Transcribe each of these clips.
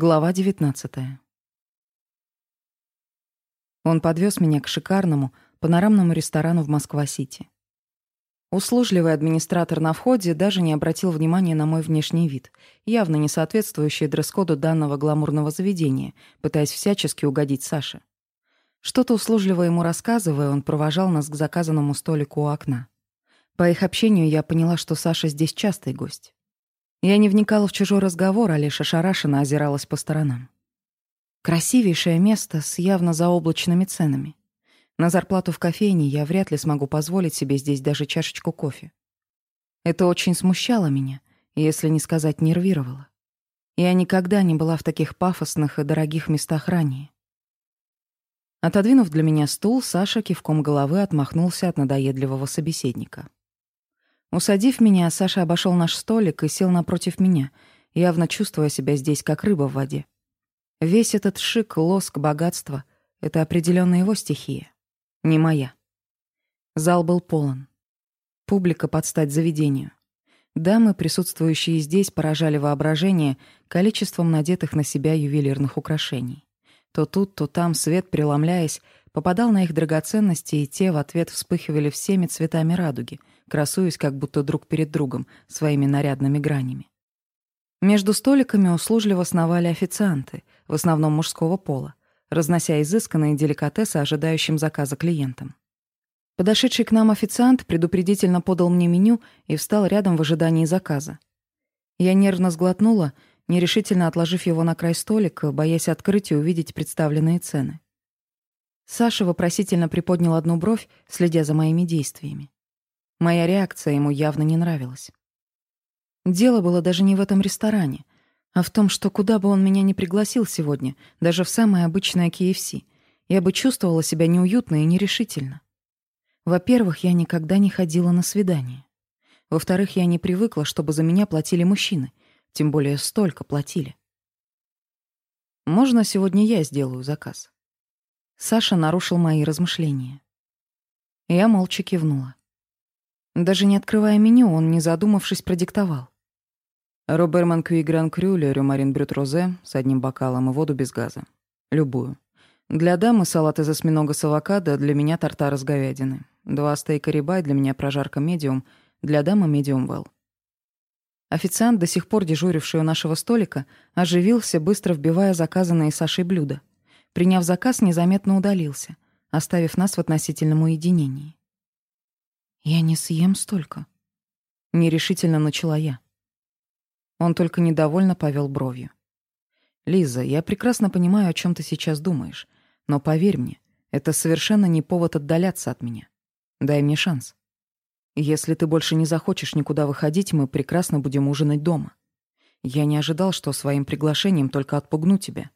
Глава 19. Он подвез меня к шикарному панорамному ресторану в Москва-Сити. Услужливый администратор на входе даже не обратил внимания на мой внешний вид, явно не соответствующий дресс-коду данного гламурного заведения, пытаясь всячески угодить Саше. Что-то услужливо ему рассказывая, он провожал нас к заказанному столику у окна. По их общению я поняла, что Саша здесь частый гость. Я не вникала в чужой разговор, а лишь ошарашенно озиралась по сторонам. Красивейшее место с явно заоблачными ценами. На зарплату в кофейне я вряд ли смогу позволить себе здесь даже чашечку кофе. Это очень смущало меня, если не сказать нервировало. Я никогда не была в таких пафосных и дорогих местах ранее. Отодвинув для меня стул, Саша кивком головы отмахнулся от надоедливого собеседника. Усадив меня, Саша обошел наш столик и сел напротив меня, явно чувствуя себя здесь как рыба в воде. Весь этот шик, лоск, богатство — это определенно его стихия, не моя. Зал был полон. Публика под стать заведению. Дамы, присутствующие здесь, поражали воображение количеством надетых на себя ювелирных украшений. То тут, то там свет, преломляясь, попадал на их драгоценности, и те в ответ вспыхивали всеми цветами радуги — красуясь как будто друг перед другом своими нарядными гранями. Между столиками услужливо сновали официанты, в основном мужского пола, разнося изысканные деликатесы ожидающим заказа клиентам. Подошедший к нам официант предупредительно подал мне меню и встал рядом в ожидании заказа. Я нервно сглотнула, нерешительно отложив его на край столика, боясь открыть и увидеть представленные цены. Саша вопросительно приподнял одну бровь, следя за моими действиями. Моя реакция ему явно не нравилась. Дело было даже не в этом ресторане, а в том, что куда бы он меня ни пригласил сегодня, даже в самое обычное KFC, я бы чувствовала себя неуютно и нерешительно. Во-первых, я никогда не ходила на свидания. Во-вторых, я не привыкла, чтобы за меня платили мужчины, тем более столько платили. Можно сегодня я сделаю заказ? Саша нарушил мои размышления. Я молча кивнула. Даже не открывая меню, он, не задумавшись, продиктовал. Роберман Кюи Гран Крю, Лерю Марин Брют Розе с одним бокалом и воду без газа. Любую. Для дамы салат из осьминога с авокадо, для меня тартар из говядины. Два стейка рибай, для меня прожарка медиум, для дамы медиум well. Официант, до сих пор дежуривший у нашего столика, оживился, быстро вбивая заказанные Сашей блюда. Приняв заказ, незаметно удалился, оставив нас в относительном уединении. «Я не съем столько», — нерешительно начала я. Он только недовольно повел бровью. «Лиза, я прекрасно понимаю, о чем ты сейчас думаешь, но поверь мне, это совершенно не повод отдаляться от меня. Дай мне шанс. Если ты больше не захочешь никуда выходить, мы прекрасно будем ужинать дома. Я не ожидал, что своим приглашением только отпугну тебя.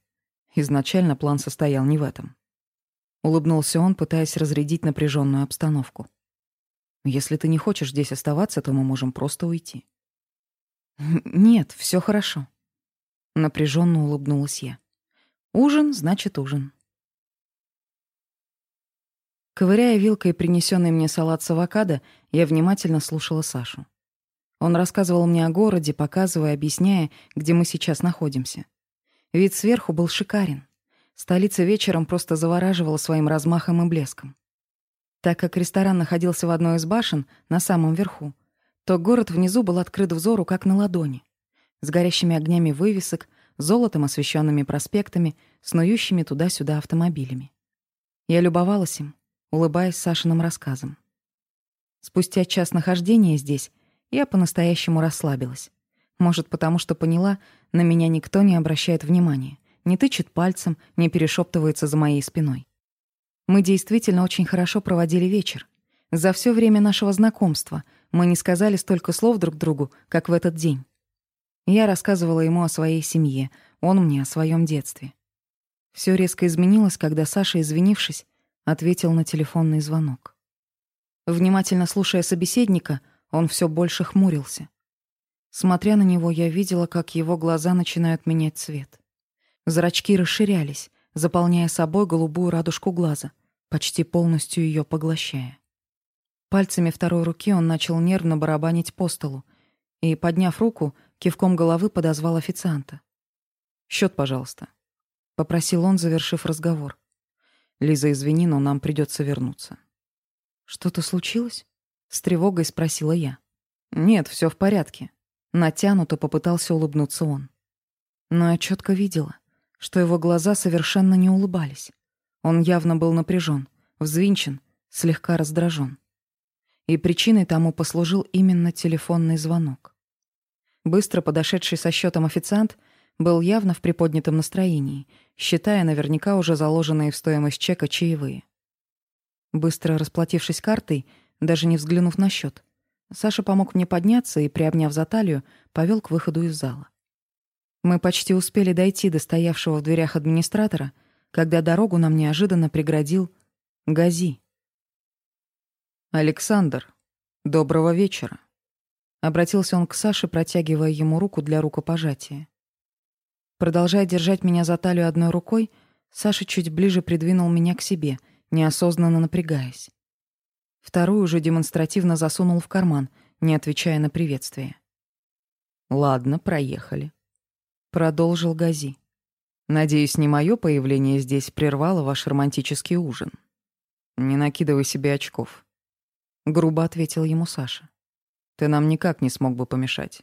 Изначально план состоял не в этом». Улыбнулся он, пытаясь разрядить напряженную обстановку. Если ты не хочешь здесь оставаться, то мы можем просто уйти. Нет, все хорошо. Напряженно улыбнулась я. Ужин значит ужин. Ковыряя вилкой принесенный мне салат с авокадо, я внимательно слушала Сашу. Он рассказывал мне о городе, показывая, объясняя, где мы сейчас находимся. Вид сверху был шикарен. Столица вечером просто завораживала своим размахом и блеском. Так как ресторан находился в одной из башен, на самом верху, то город внизу был открыт взору как на ладони, с горящими огнями вывесок, золотом освещенными проспектами, снующими туда-сюда автомобилями. Я любовалась им, улыбаясь Сашиным рассказам. Спустя час нахождения здесь я по-настоящему расслабилась. Может, потому что поняла, на меня никто не обращает внимания, не тычет пальцем, не перешептывается за моей спиной. Мы действительно очень хорошо проводили вечер. За все время нашего знакомства мы не сказали столько слов друг другу, как в этот день. Я рассказывала ему о своей семье, он мне о своем детстве. Все резко изменилось, когда Саша, извинившись, ответил на телефонный звонок. Внимательно слушая собеседника, он все больше хмурился. Смотря на него, я видела, как его глаза начинают менять цвет. Зрачки расширялись, заполняя собой голубую радужку глаза, почти полностью ее поглощая. Пальцами второй руки он начал нервно барабанить по столу и, подняв руку, кивком головы подозвал официанта. Счет, пожалуйста», — попросил он, завершив разговор. «Лиза, извини, но нам придется вернуться». «Что-то случилось?» — с тревогой спросила я. «Нет, все в порядке». Натянуто попытался улыбнуться он. Но я четко видела, что его глаза совершенно не улыбались. Он явно был напряжен, взвинчен, слегка раздражен. И причиной тому послужил именно телефонный звонок. Быстро подошедший со счетом официант был явно в приподнятом настроении, считая наверняка уже заложенные в стоимость чека чаевые. Быстро расплатившись картой, даже не взглянув на счет, Саша помог мне подняться и, приобняв за талию, повел к выходу из зала. Мы почти успели дойти до стоявшего в дверях администратора, когда дорогу нам неожиданно преградил Гази. «Александр, доброго вечера», — обратился он к Саше, протягивая ему руку для рукопожатия. Продолжая держать меня за талию одной рукой, Саша чуть ближе придвинул меня к себе, неосознанно напрягаясь. Вторую уже демонстративно засунул в карман, не отвечая на приветствие. «Ладно, проехали», Продолжил Гази. Надеюсь, не мое появление здесь прервало ваш романтический ужин. Не накидывай себе очков. Грубо ответил ему Саша. Ты нам никак не смог бы помешать.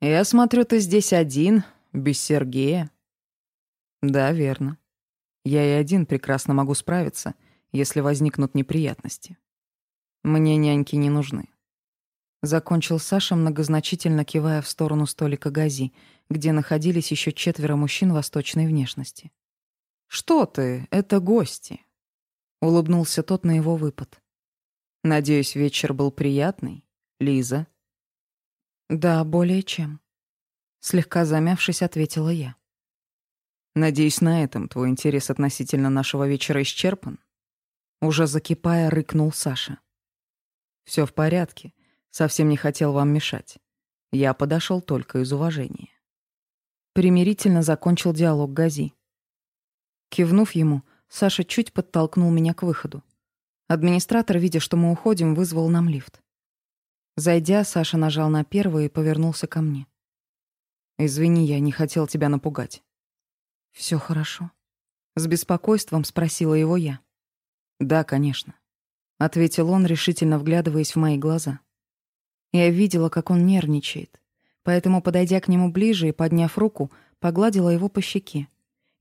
Я смотрю, ты здесь один, без Сергея. Да, верно. Я и один прекрасно могу справиться, если возникнут неприятности. Мне няньки не нужны. Закончил Саша, многозначительно кивая в сторону столика Гази, где находились еще четверо мужчин восточной внешности. «Что ты? Это гости!» — улыбнулся тот на его выпад. «Надеюсь, вечер был приятный, Лиза?» «Да, более чем», — слегка замявшись, ответила я. «Надеюсь, на этом твой интерес относительно нашего вечера исчерпан?» Уже закипая, рыкнул Саша. Все в порядке. Совсем не хотел вам мешать. Я подошел только из уважения. Примирительно закончил диалог Гази. Кивнув ему, Саша чуть подтолкнул меня к выходу. Администратор, видя, что мы уходим, вызвал нам лифт. Зайдя, Саша нажал на первый и повернулся ко мне. «Извини, я не хотел тебя напугать». Все хорошо». С беспокойством спросила его я. «Да, конечно», — ответил он, решительно вглядываясь в мои глаза. Я видела, как он нервничает. Поэтому, подойдя к нему ближе и подняв руку, погладила его по щеке.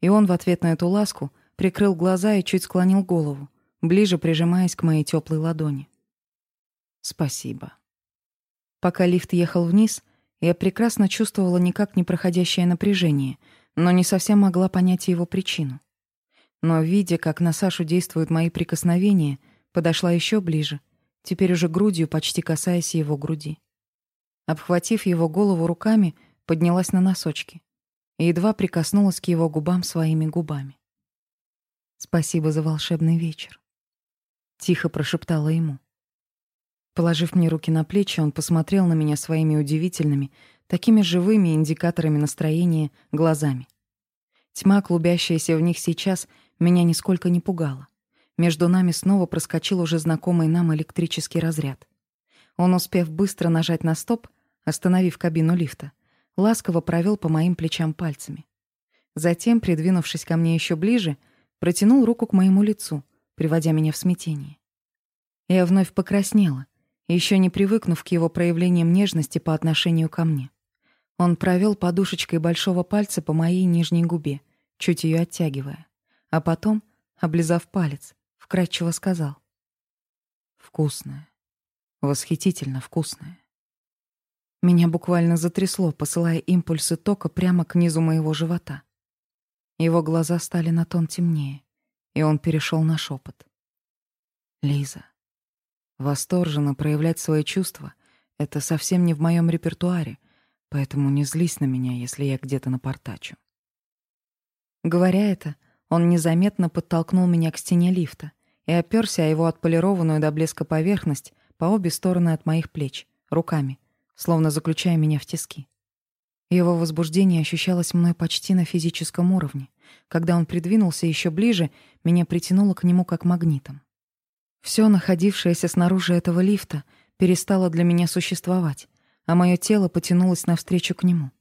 И он в ответ на эту ласку прикрыл глаза и чуть склонил голову, ближе прижимаясь к моей теплой ладони. «Спасибо». Пока лифт ехал вниз, я прекрасно чувствовала никак не проходящее напряжение, но не совсем могла понять его причину. Но, видя, как на Сашу действуют мои прикосновения, подошла еще ближе — теперь уже грудью, почти касаясь его груди. Обхватив его голову руками, поднялась на носочки и едва прикоснулась к его губам своими губами. «Спасибо за волшебный вечер», — тихо прошептала ему. Положив мне руки на плечи, он посмотрел на меня своими удивительными, такими живыми индикаторами настроения глазами. Тьма, клубящаяся в них сейчас, меня нисколько не пугала. Между нами снова проскочил уже знакомый нам электрический разряд. Он, успев быстро нажать на стоп, остановив кабину лифта, ласково провел по моим плечам пальцами. Затем, придвинувшись ко мне еще ближе, протянул руку к моему лицу, приводя меня в смятение. Я вновь покраснела, еще не привыкнув к его проявлениям нежности по отношению ко мне. Он провел подушечкой большого пальца по моей нижней губе, чуть ее оттягивая, а потом, облизав палец, вкрадчиво сказал. «Вкусная. Восхитительно вкусная». Меня буквально затрясло, посылая импульсы тока прямо к низу моего живота. Его глаза стали на тон темнее, и он перешел на шепот. «Лиза, восторженно проявлять свои чувства — это совсем не в моем репертуаре, поэтому не злись на меня, если я где-то напортачу». Говоря это, он незаметно подтолкнул меня к стене лифта — и оперся о его отполированную до блеска поверхность по обе стороны от моих плеч, руками, словно заключая меня в тиски. Его возбуждение ощущалось мной почти на физическом уровне. Когда он придвинулся еще ближе, меня притянуло к нему как магнитом. Все находившееся снаружи этого лифта перестало для меня существовать, а мое тело потянулось навстречу к нему.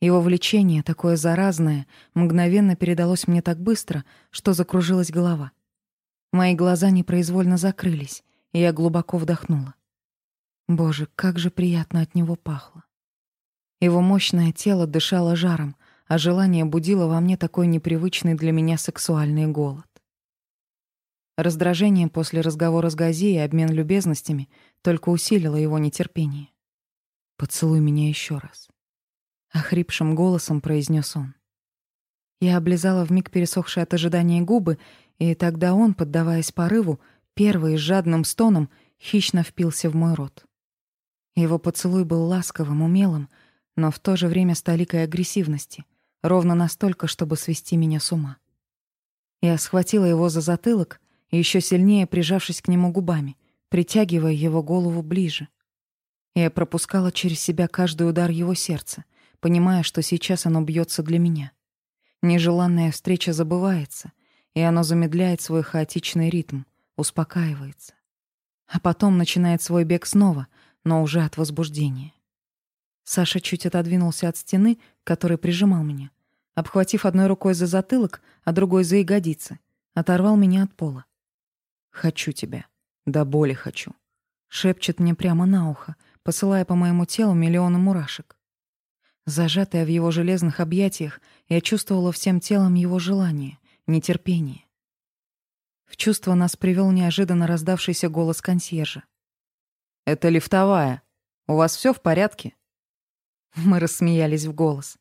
Его влечение, такое заразное, мгновенно передалось мне так быстро, что закружилась голова. Мои глаза непроизвольно закрылись, и я глубоко вдохнула. Боже, как же приятно от него пахло. Его мощное тело дышало жаром, а желание будило во мне такой непривычный для меня сексуальный голод. Раздражение после разговора с Гази и обмен любезностями только усилило его нетерпение. «Поцелуй меня еще раз», — охрипшим голосом произнес он. Я облизала вмиг пересохшие от ожидания губы, и тогда он, поддаваясь порыву, первый с жадным стоном хищно впился в мой рот. Его поцелуй был ласковым, умелым, но в то же время с агрессивности, ровно настолько, чтобы свести меня с ума. Я схватила его за затылок, еще сильнее прижавшись к нему губами, притягивая его голову ближе. Я пропускала через себя каждый удар его сердца, понимая, что сейчас оно бьется для меня. Нежеланная встреча забывается, и оно замедляет свой хаотичный ритм, успокаивается. А потом начинает свой бег снова, но уже от возбуждения. Саша чуть отодвинулся от стены, который прижимал меня, обхватив одной рукой за затылок, а другой за ягодицы, оторвал меня от пола. «Хочу тебя. До боли хочу», — шепчет мне прямо на ухо, посылая по моему телу миллионы мурашек. Зажатая в его железных объятиях, я чувствовала всем телом его желание, нетерпение. В чувство нас привел неожиданно раздавшийся голос консьержа. «Это лифтовая. У вас все в порядке?» Мы рассмеялись в голос.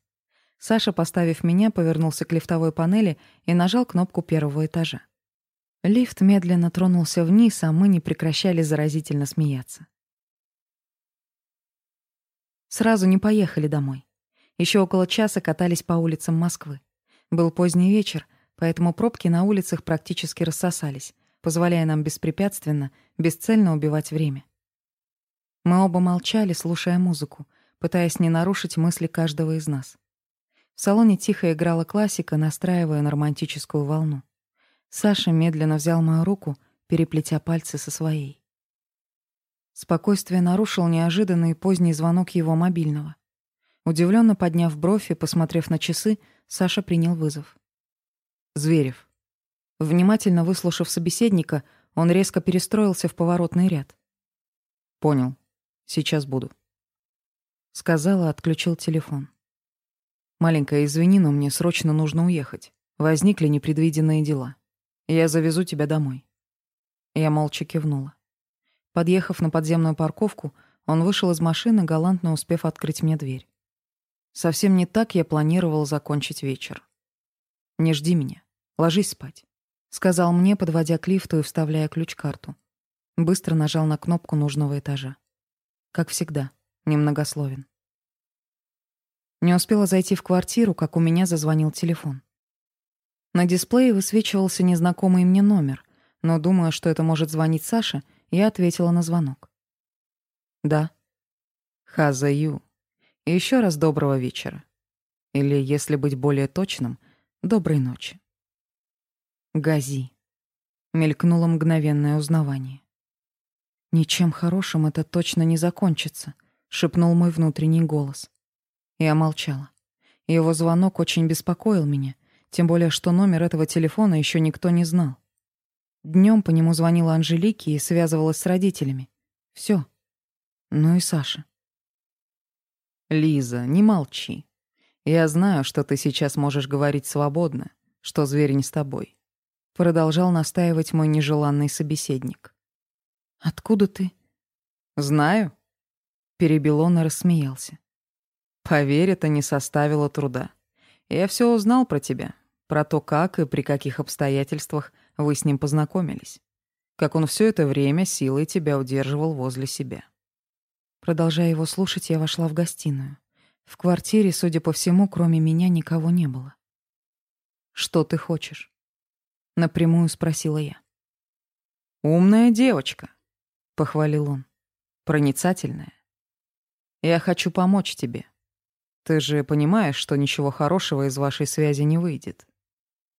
Саша, поставив меня, повернулся к лифтовой панели и нажал кнопку первого этажа. Лифт медленно тронулся вниз, а мы не прекращали заразительно смеяться. Сразу не поехали домой. Еще около часа катались по улицам Москвы. Был поздний вечер, поэтому пробки на улицах практически рассосались, позволяя нам беспрепятственно, бесцельно убивать время. Мы оба молчали, слушая музыку, пытаясь не нарушить мысли каждого из нас. В салоне тихо играла классика, настраивая на романтическую волну. Саша медленно взял мою руку, переплетя пальцы со своей. Спокойствие нарушил неожиданный поздний звонок его мобильного. Удивленно подняв бровь и посмотрев на часы, Саша принял вызов. «Зверев». Внимательно выслушав собеседника, он резко перестроился в поворотный ряд. «Понял. Сейчас буду». Сказал и отключил телефон. «Маленькая, извини, но мне срочно нужно уехать. Возникли непредвиденные дела». Я завезу тебя домой». Я молча кивнула. Подъехав на подземную парковку, он вышел из машины, галантно успев открыть мне дверь. Совсем не так я планировал закончить вечер. «Не жди меня. Ложись спать», — сказал мне, подводя к лифту и вставляя ключ-карту. Быстро нажал на кнопку нужного этажа. Как всегда, немногословен. Не успела зайти в квартиру, как у меня зазвонил телефон. На дисплее высвечивался незнакомый мне номер, но, думая, что это может звонить Саша, я ответила на звонок. «Да». «Хазаю. Еще раз доброго вечера. Или, если быть более точным, доброй ночи». «Гази». Мелькнуло мгновенное узнавание. «Ничем хорошим это точно не закончится», — шепнул мой внутренний голос. Я молчала. Его звонок очень беспокоил меня, тем более, что номер этого телефона еще никто не знал. Днем по нему звонила Анжелике и связывалась с родителями. Все. Ну и Саша. «Лиза, не молчи. Я знаю, что ты сейчас можешь говорить свободно, что зверь не с тобой», — продолжал настаивать мой нежеланный собеседник. «Откуда ты?» «Знаю», — перебил он и рассмеялся. «Поверь, это не составило труда. Я все узнал про тебя, про то, как и при каких обстоятельствах вы с ним познакомились. Как он все это время силой тебя удерживал возле себя. Продолжая его слушать, я вошла в гостиную. В квартире, судя по всему, кроме меня никого не было. «Что ты хочешь?» — напрямую спросила я. «Умная девочка», — похвалил он. «Проницательная. Я хочу помочь тебе. Ты же понимаешь, что ничего хорошего из вашей связи не выйдет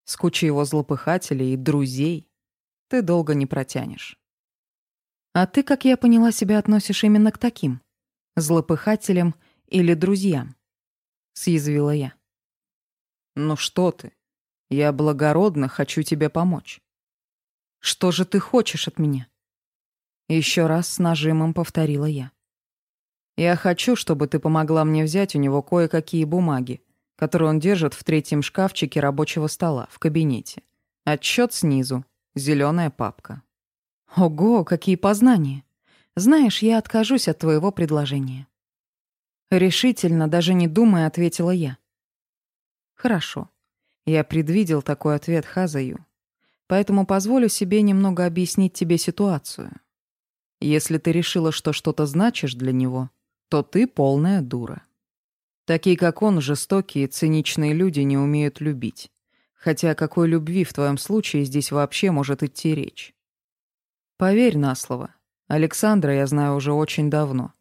с кучей его злопыхателей и друзей, ты долго не протянешь. А ты, как я поняла, себя относишь именно к таким? Злопыхателям или друзьям? съязвила я. «Ну что ты? Я благородно хочу тебе помочь». «Что же ты хочешь от меня?» Еще раз с нажимом повторила я. «Я хочу, чтобы ты помогла мне взять у него кое-какие бумаги, которые он держит в третьем шкафчике рабочего стола в кабинете. Отчет снизу, зеленая папка». «Ого, какие познания! Знаешь, я откажусь от твоего предложения». Решительно, даже не думая, ответила я. Хорошо. Я предвидел такой ответ Хазаю. Поэтому позволю себе немного объяснить тебе ситуацию. Если ты решила, что что-то значишь для него, то ты полная дура. Такие, как он, жестокие, циничные люди не умеют любить. Хотя о какой любви в твоем случае здесь вообще может идти речь? Поверь на слово. Александра я знаю уже очень давно.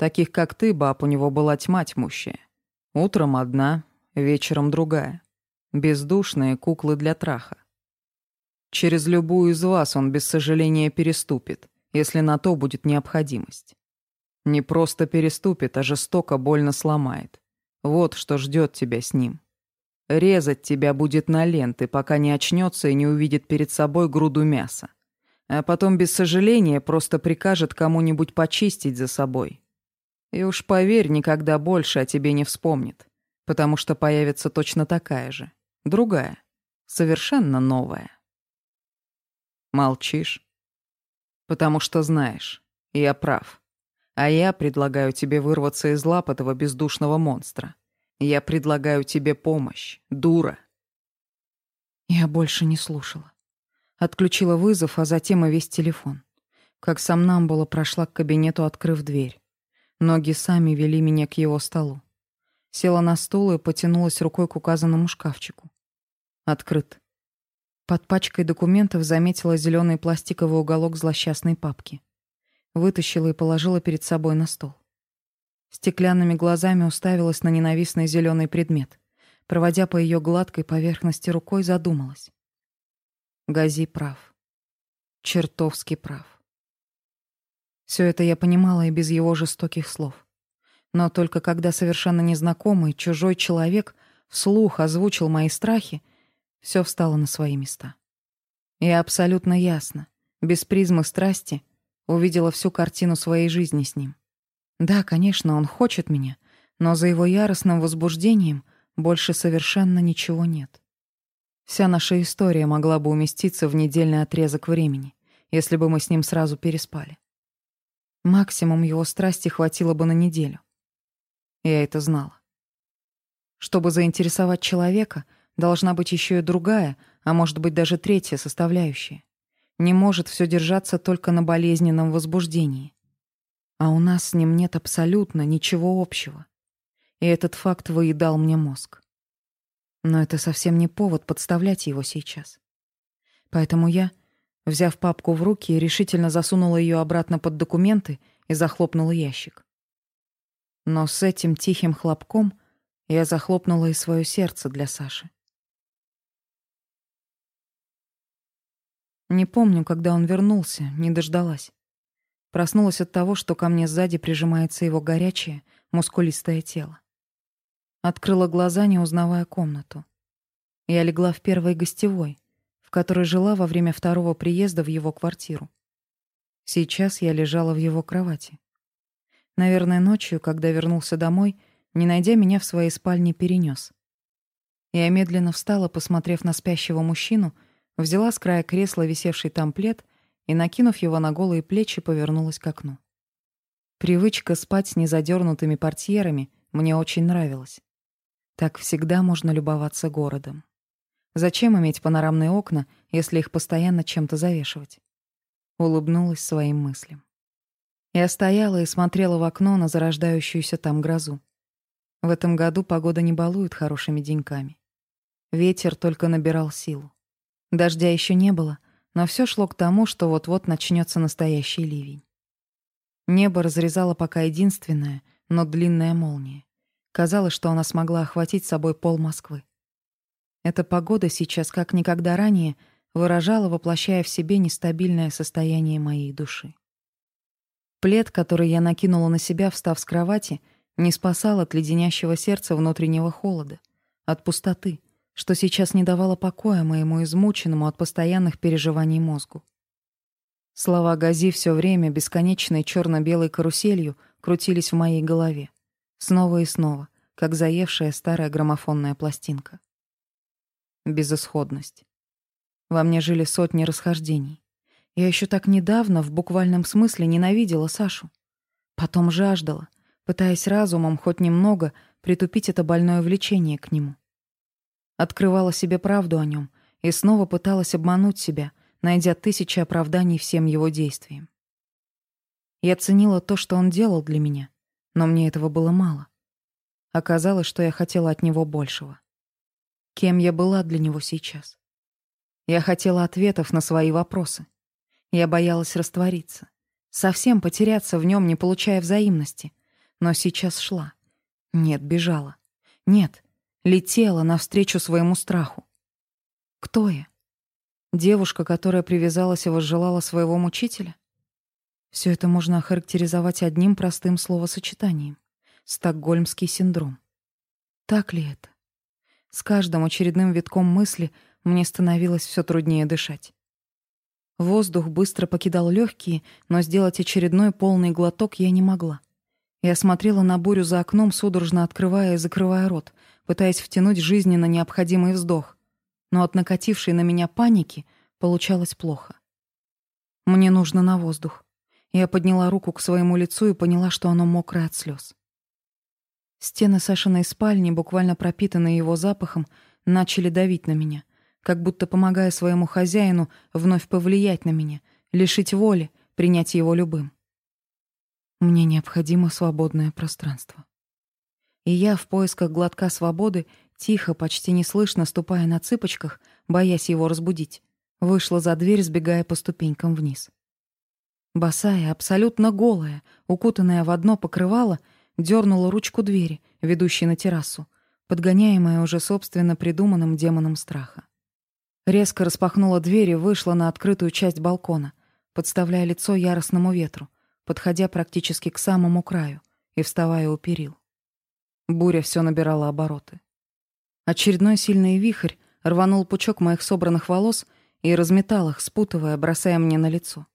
Таких, как ты, баб, у него была тьма тьмущая. Утром одна, вечером другая. Бездушные куклы для траха. Через любую из вас он без сожаления переступит, если на то будет необходимость. Не просто переступит, а жестоко больно сломает. Вот что ждет тебя с ним. Резать тебя будет на ленты, пока не очнется и не увидит перед собой груду мяса. А потом без сожаления просто прикажет кому-нибудь почистить за собой. И уж поверь, никогда больше о тебе не вспомнит, потому что появится точно такая же, другая, совершенно новая. Молчишь? Потому что знаешь, я прав. А я предлагаю тебе вырваться из лап этого бездушного монстра. Я предлагаю тебе помощь, дура. Я больше не слушала. Отключила вызов, а затем и весь телефон. Как сам было прошла к кабинету, открыв дверь. Ноги сами вели меня к его столу. Села на стул и потянулась рукой к указанному шкафчику. Открыт. Под пачкой документов заметила зеленый пластиковый уголок злосчастной папки. Вытащила и положила перед собой на стол. Стеклянными глазами уставилась на ненавистный зеленый предмет. Проводя по ее гладкой поверхности рукой, задумалась. Гази прав. Чертовски прав. Все это я понимала и без его жестоких слов. Но только когда совершенно незнакомый, чужой человек вслух озвучил мои страхи, все встало на свои места. Я абсолютно ясно, без призмы страсти, увидела всю картину своей жизни с ним. Да, конечно, он хочет меня, но за его яростным возбуждением больше совершенно ничего нет. Вся наша история могла бы уместиться в недельный отрезок времени, если бы мы с ним сразу переспали. Максимум его страсти хватило бы на неделю. Я это знала. Чтобы заинтересовать человека, должна быть еще и другая, а может быть даже третья составляющая. Не может все держаться только на болезненном возбуждении. А у нас с ним нет абсолютно ничего общего. И этот факт выедал мне мозг. Но это совсем не повод подставлять его сейчас. Поэтому я Взяв папку в руки, решительно засунула ее обратно под документы и захлопнула ящик. Но с этим тихим хлопком я захлопнула и свое сердце для Саши. Не помню, когда он вернулся, не дождалась. Проснулась от того, что ко мне сзади прижимается его горячее, мускулистое тело. Открыла глаза, не узнавая комнату. Я легла в первой гостевой, в которой жила во время второго приезда в его квартиру. Сейчас я лежала в его кровати. Наверное, ночью, когда вернулся домой, не найдя меня в своей спальне, перенес. Я медленно встала, посмотрев на спящего мужчину, взяла с края кресла висевший там плед и, накинув его на голые плечи, повернулась к окну. Привычка спать с незадернутыми портьерами мне очень нравилась. Так всегда можно любоваться городом. Зачем иметь панорамные окна, если их постоянно чем-то завешивать? Улыбнулась своим мыслям. Я стояла и смотрела в окно на зарождающуюся там грозу. В этом году погода не балует хорошими деньками. Ветер только набирал силу. Дождя еще не было, но все шло к тому, что вот-вот начнется настоящий ливень. Небо разрезало пока единственная, но длинная молния. Казалось, что она смогла охватить собой пол Москвы. Эта погода сейчас, как никогда ранее, выражала, воплощая в себе нестабильное состояние моей души. Плед, который я накинула на себя, встав с кровати, Не спасал от леденящего сердца внутреннего холода, от пустоты, что сейчас не давало покоя моему измученному от постоянных переживаний мозгу. Слова Гази все время бесконечной черно белой каруселью крутились в моей голове. Снова и снова, как заевшая старая граммофонная пластинка. Безысходность. Во мне жили сотни расхождений. Я еще так недавно в буквальном смысле ненавидела Сашу. Потом жаждала, пытаясь разумом хоть немного притупить это больное влечение к нему. Открывала себе правду о нем и снова пыталась обмануть себя, найдя тысячи оправданий всем его действиям. Я ценила то, что он делал для меня, но мне этого было мало. Оказалось, что я хотела от него большего. Кем я была для него сейчас? Я хотела ответов на свои вопросы. Я боялась раствориться, совсем потеряться в нем, не получая взаимности. Но сейчас шла. Нет, бежала. Нет, летела навстречу своему страху. Кто я? Девушка, которая привязалась и возжелала своего мучителя? Все это можно охарактеризовать одним простым словосочетанием — стокгольмский синдром. Так ли это? С каждым очередным витком мысли мне становилось все труднее дышать. Воздух быстро покидал легкие, но сделать очередной полный глоток я не могла. Я смотрела на бурю за окном, судорожно открывая и закрывая рот, пытаясь втянуть жизненно необходимый вздох. Но от накатившей на меня паники получалось плохо. Мне нужно на воздух. Я подняла руку к своему лицу и поняла, что оно мокрое от слез. Стены Сашиной спальни, буквально пропитанные его запахом, начали давить на меня, как будто помогая своему хозяину вновь повлиять на меня, лишить воли, принять его любым. Мне необходимо свободное пространство. И я в поисках глотка свободы, тихо, почти неслышно ступая на цыпочках, боясь его разбудить, вышла за дверь, сбегая по ступенькам вниз. Босая, абсолютно голая, укутанная в одно покрывало, дернула ручку двери, ведущей на террасу, подгоняемая уже собственно придуманным демоном страха. Резко распахнула дверь и вышла на открытую часть балкона, подставляя лицо яростному ветру, подходя практически к самому краю и вставая у перил. Буря все набирала обороты. Очередной сильный вихрь рванул пучок моих собранных волос и разметал их, спутывая, бросая мне на лицо.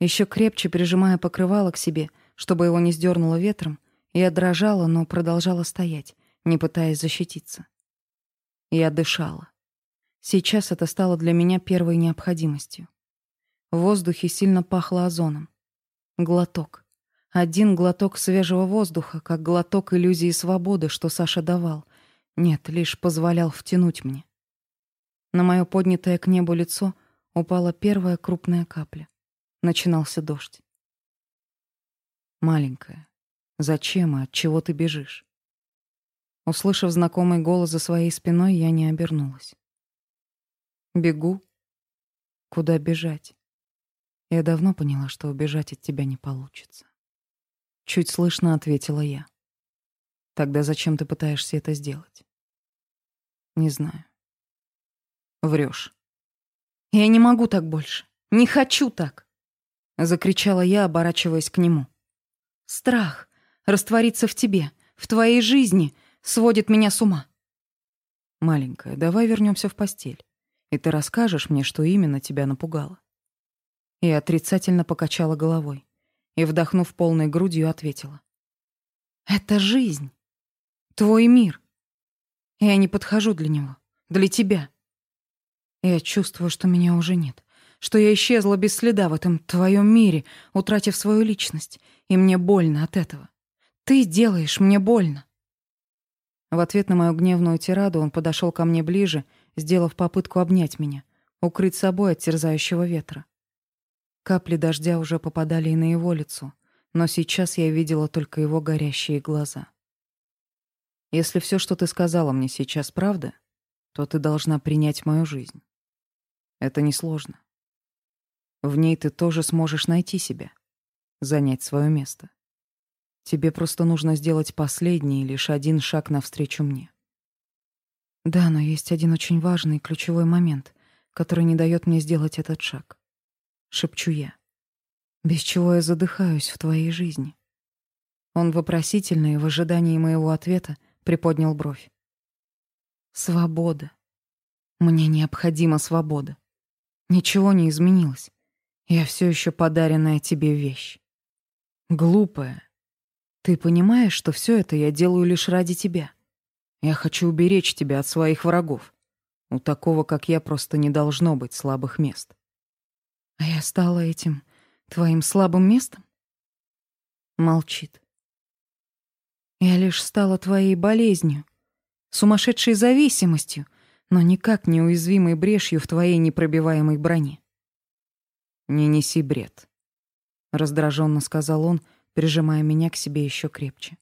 Еще крепче прижимая покрывало к себе, чтобы его не сдернуло ветром, я дрожала, но продолжала стоять, не пытаясь защититься. Я дышала. Сейчас это стало для меня первой необходимостью. В воздухе сильно пахло озоном. Глоток. Один глоток свежего воздуха, как глоток иллюзии свободы, что Саша давал. Нет, лишь позволял втянуть мне. На мое поднятое к небу лицо упала первая крупная капля. Начинался дождь. «Маленькая, зачем и от чего ты бежишь?» Услышав знакомый голос за своей спиной, я не обернулась. «Бегу? Куда бежать?» Я давно поняла, что убежать от тебя не получится. Чуть слышно ответила я. Тогда зачем ты пытаешься это сделать? Не знаю. Врешь. Я не могу так больше. Не хочу так. Закричала я, оборачиваясь к нему. Страх раствориться в тебе, в твоей жизни, сводит меня с ума. Маленькая, давай вернемся в постель, и ты расскажешь мне, что именно тебя напугало. И отрицательно покачала головой и, вдохнув полной грудью, ответила. «Это жизнь. Твой мир. Я не подхожу для него. Для тебя. Я чувствую, что меня уже нет что я исчезла без следа в этом твоем мире, утратив свою личность, и мне больно от этого. Ты делаешь мне больно. В ответ на мою гневную тираду он подошел ко мне ближе, сделав попытку обнять меня, укрыть собой от терзающего ветра. Капли дождя уже попадали и на его лицо, но сейчас я видела только его горящие глаза. Если все, что ты сказала мне сейчас, правда, то ты должна принять мою жизнь. Это несложно. В ней ты тоже сможешь найти себя, занять свое место. Тебе просто нужно сделать последний, лишь один шаг навстречу мне. Да, но есть один очень важный ключевой момент, который не дает мне сделать этот шаг. Шепчу я. Без чего я задыхаюсь в твоей жизни. Он вопросительно и в ожидании моего ответа приподнял бровь. Свобода. Мне необходима свобода. Ничего не изменилось. Я все еще подаренная тебе вещь. Глупая. Ты понимаешь, что все это я делаю лишь ради тебя? Я хочу уберечь тебя от своих врагов. У такого, как я, просто не должно быть слабых мест. А я стала этим твоим слабым местом? Молчит. Я лишь стала твоей болезнью, сумасшедшей зависимостью, но никак не уязвимой брешью в твоей непробиваемой броне. «Не неси бред», — раздраженно сказал он, прижимая меня к себе еще крепче.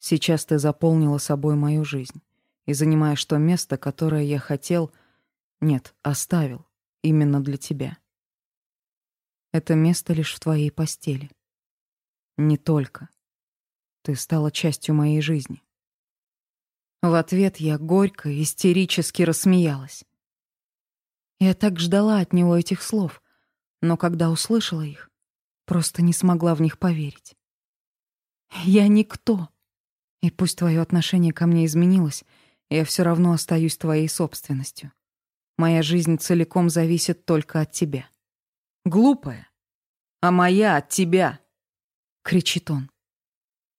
«Сейчас ты заполнила собой мою жизнь и занимаешь то место, которое я хотел, нет, оставил, именно для тебя. Это место лишь в твоей постели. Не только. Ты стала частью моей жизни. В ответ я горько, истерически рассмеялась. Я так ждала от него этих слов, но когда услышала их, просто не смогла в них поверить. Я никто. И пусть твое отношение ко мне изменилось, я все равно остаюсь твоей собственностью. Моя жизнь целиком зависит только от тебя. Глупая. А моя от тебя, кричит он.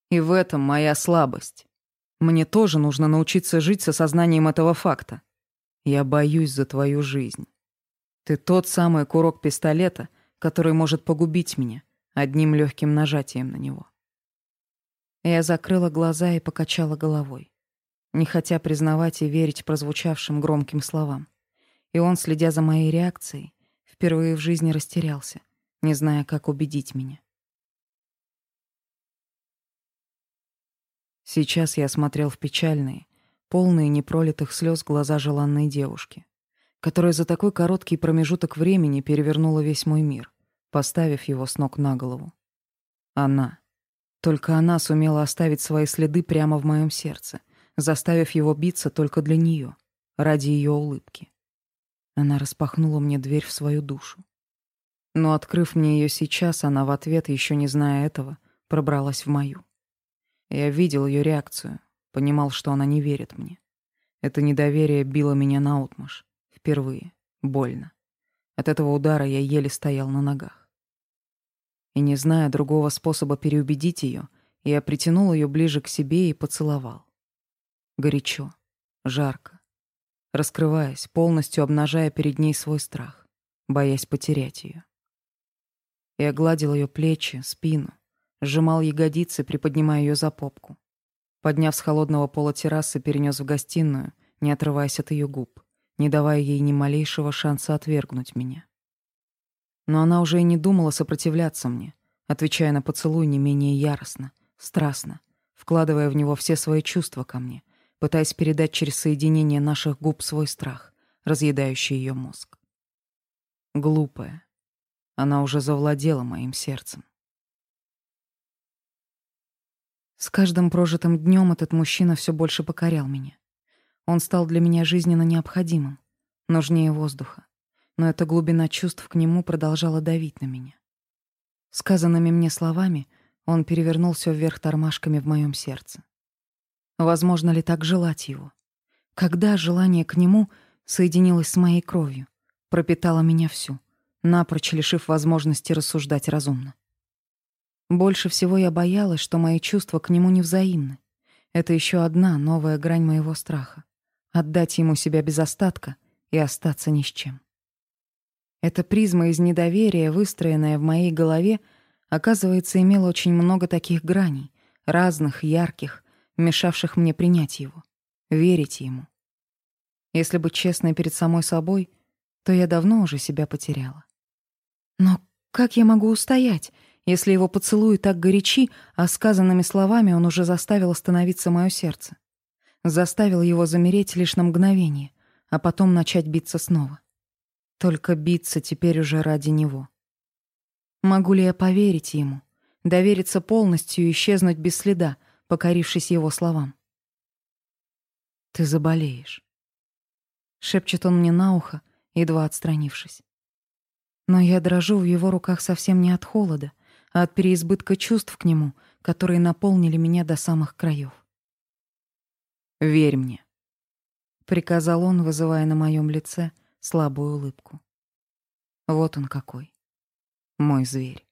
И в этом моя слабость. Мне тоже нужно научиться жить с осознанием этого факта. Я боюсь за твою жизнь. Ты тот самый курок пистолета, который может погубить меня одним легким нажатием на него. Я закрыла глаза и покачала головой, не хотя признавать и верить прозвучавшим громким словам. И он, следя за моей реакцией, впервые в жизни растерялся, не зная, как убедить меня. Сейчас я смотрел в печальные, полные непролитых слез глаза желанной девушки которая за такой короткий промежуток времени перевернула весь мой мир, поставив его с ног на голову. Она. Только она сумела оставить свои следы прямо в моем сердце, заставив его биться только для нее, ради ее улыбки. Она распахнула мне дверь в свою душу. Но, открыв мне ее сейчас, она в ответ, еще не зная этого, пробралась в мою. Я видел ее реакцию, понимал, что она не верит мне. Это недоверие било меня наотмашь. Впервые. Больно. От этого удара я еле стоял на ногах. И не зная другого способа переубедить ее, я притянул ее ближе к себе и поцеловал. Горячо, жарко, раскрываясь, полностью обнажая перед ней свой страх, боясь потерять ее. Я гладил ее плечи, спину, сжимал ягодицы, приподнимая ее за попку. Подняв с холодного пола террасы, перенес в гостиную, не отрываясь от ее губ не давая ей ни малейшего шанса отвергнуть меня. Но она уже и не думала сопротивляться мне, отвечая на поцелуй не менее яростно, страстно, вкладывая в него все свои чувства ко мне, пытаясь передать через соединение наших губ свой страх, разъедающий ее мозг. Глупая. Она уже завладела моим сердцем. С каждым прожитым днем этот мужчина все больше покорял меня. Он стал для меня жизненно необходимым, нужнее воздуха. Но эта глубина чувств к нему продолжала давить на меня. Сказанными мне словами он перевернул все вверх тормашками в моем сердце. Возможно ли так желать его? Когда желание к нему соединилось с моей кровью, пропитало меня всю, напрочь лишив возможности рассуждать разумно. Больше всего я боялась, что мои чувства к нему невзаимны. Это еще одна новая грань моего страха отдать ему себя без остатка и остаться ни с чем. Эта призма из недоверия, выстроенная в моей голове, оказывается, имела очень много таких граней, разных, ярких, мешавших мне принять его, верить ему. Если быть честной перед самой собой, то я давно уже себя потеряла. Но как я могу устоять, если его поцелуи так горячи, а сказанными словами он уже заставил остановиться мое сердце? Заставил его замереть лишь на мгновение, а потом начать биться снова. Только биться теперь уже ради него. Могу ли я поверить ему, довериться полностью и исчезнуть без следа, покорившись его словам? «Ты заболеешь», — шепчет он мне на ухо, едва отстранившись. Но я дрожу в его руках совсем не от холода, а от переизбытка чувств к нему, которые наполнили меня до самых краев. «Верь мне», — приказал он, вызывая на моем лице слабую улыбку. Вот он какой, мой зверь.